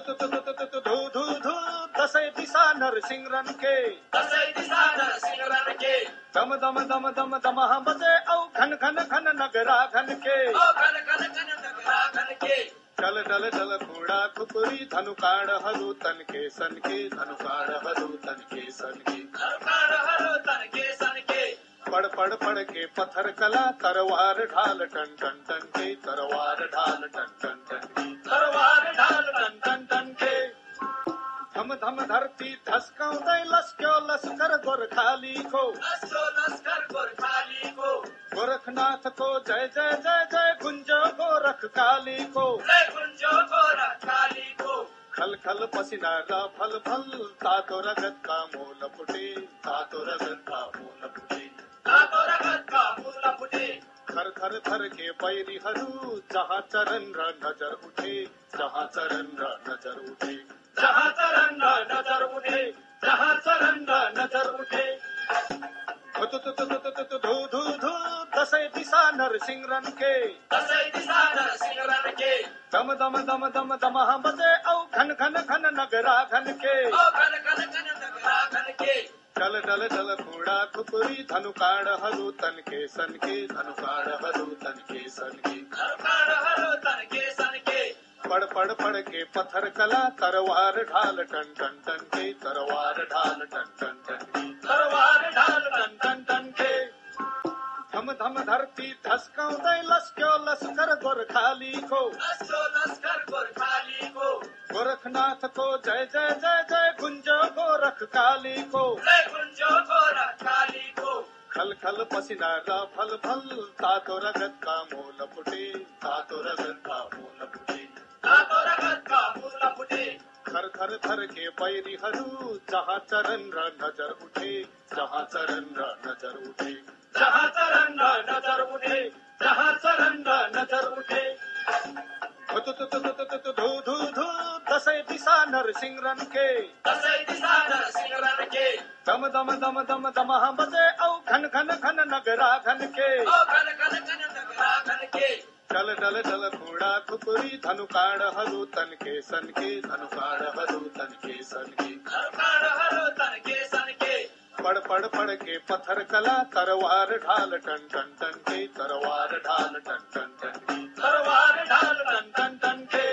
धू धू धू दसै दिशा नरसिंहरन के दसै दिशा नरसिंहरन के दम दम दम दम दम हम बजे औ घन घन घन नगरा घन के औ घन घन घन नगरा घन के डल डल डल घोड़ा खुपरी धनुकाण हरु तन के सन के धनुकाण हरु तन के सन के धनुकाण हरु तन के सन के पड़ पड़ पड़ के पत्थर कला तरवार ढाल टन टन टन के तरवार ढाल टन टन टन के तरवार ढाल टन टन टन के। धम धम धरती धसकाउँदै लस्क्यो लस्कर गोर्खाली को। लस्को लस्कर को। गोरखनाथ को जय जय जय जय गुंजो गोरख काली को। जय गुंजो गोरखाली को। खल खल पसीना र फल फल तातो रगत का मूल फुटे तातो रगत घर के पैरी हरू जहाँ चरण र नज़र उठे जहाँ चरण र नज़र उठे। जहाँ चरण र नज़र उठे जहाँ चरण र नज़र उठे। धू धू धू दसै दिशा नर सिंगरन के दसै दिशा नर सिंगरन के दम दम दम दम दम हम बजे औ घन घन घन नगरा घन के घन घन घन नगरा घन के। चल डल डल घोड़ा खुपरी धनुकाड़ हरु तन के सन के धनुकाड़ हरु तन के सन के। धनुकाड़ हरु तन के सन के। पड़ पड़ पड़ के पत्थर कला तरवार ढाल टन टन टन के तरवार ढाल टन टन टन के। तरवार ढाल टन टन टन के। धम धम धरती धसकाउँदै लस्क्यो लस्कर गोर्खाली को। लस्को लस्कर गोर्खाली को। गोरखनाथ को जय जय जय जय गुंजो गोरख काली को। जय थल पसीनादा फल फल तातो रगत का मूल फुटे तातो रगत का मूल फुटे। तातो रगत का मूल फुटे। थर थर थर के पैरी हरू जहाँ चरण र नज़र उठे जहाँ चरण र नज़र उठे। जहाँ चरण र नज़र उठे जहाँ चरण र नज़र उठे। धो धो धो दसै दिशा नर सिंगरन के। दसै दिशा नर सिंगरन के। दम दम दम दम दम हाँ हम बजे औ घन घन नगरा के। ओ घन घन घन नगरा घन के। डल डल डल घोड़ा खुपरी धनुकाड़ हरु तन के सन के धनुकाड़ हरु तन के सन के। हरु तन के सन के। पड़ पड़ पड़ के पत्थर कला तरवार ढाल टन टन टन के तरवार ढाल टन टन टन के। तरवार ढाल टन टन टन के।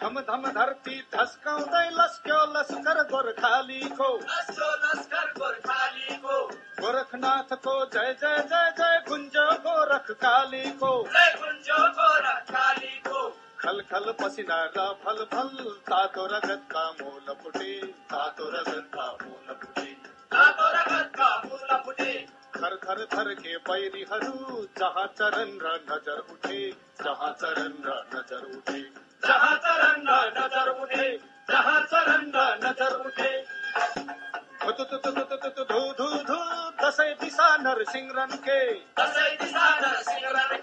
धम धम धरती धसकाउँदै लस्क्यो लस्कर गोर्खाली को लस्को गोरखनाथ को जय जय जय जय गुंजो गोरख काली को। जय गुंजो गोरखाली को। खल खल पसीना र फल फल तातो रगत का मूल फुटे तातो रगत का मूल फुटे। तातो रगत का मूल फुटे। थर थर थर के बैरीहरू जहाँ चरण र नज़र उठे जहाँ चरण र नज़र उठे। जहाँ दसैँ सिंह रन के रन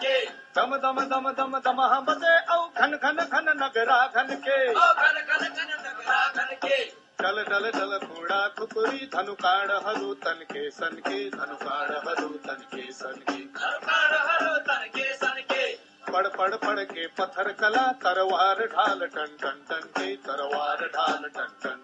दम दम दम दम दम बजे औ घन घन घन नगरा घन के नगरा डल डल डल घोड़ा खुपरी धनुकाड़ हरु तन के सन के धनुकाड़ हरु तन के सन के धनुकाड़ हरु तन के सन के पड़ पड़ पड़ के पत्थर कला तरवार ढाल टन टन टन के तरवार ढाल टन टन।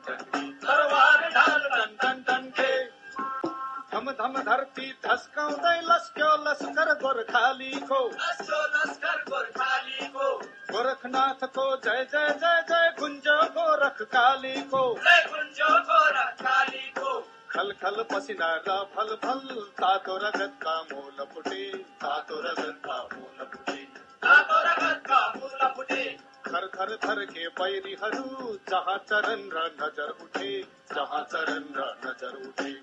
धरती धसकाउँदै लस्क्यो लस्कर गोर्खाली को। लस्को लस्कर गोर्खाली को। गोरखनाथ को जय जय जय जय गुंजो गोरख काली को। जय गुंजो गोरखाली को। खल खल पसीना र फल फल तातो रगत का मूल फुटे तातो रगत का मूल फुटे। तातो रगत का मूल फुटे। थर थर थर के बैरीहरू जहाँ चरण र नज़र उठे जहाँ चरण र नज़र उठे।